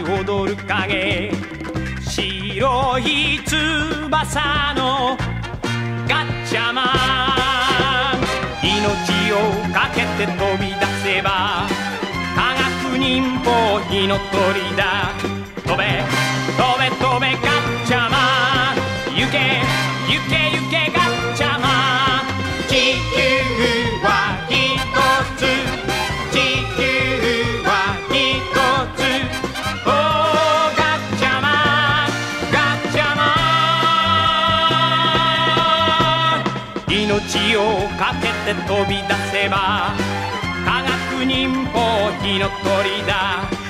踊る影。白い翼のガッチャマン。命をかけて飛び出せば科学忍法火の鳥だ。飛べ飛べ飛べガッチャマン。行け行け行けガッチャマン。命をかけて飛び出せば科学忍法火の鳥だ。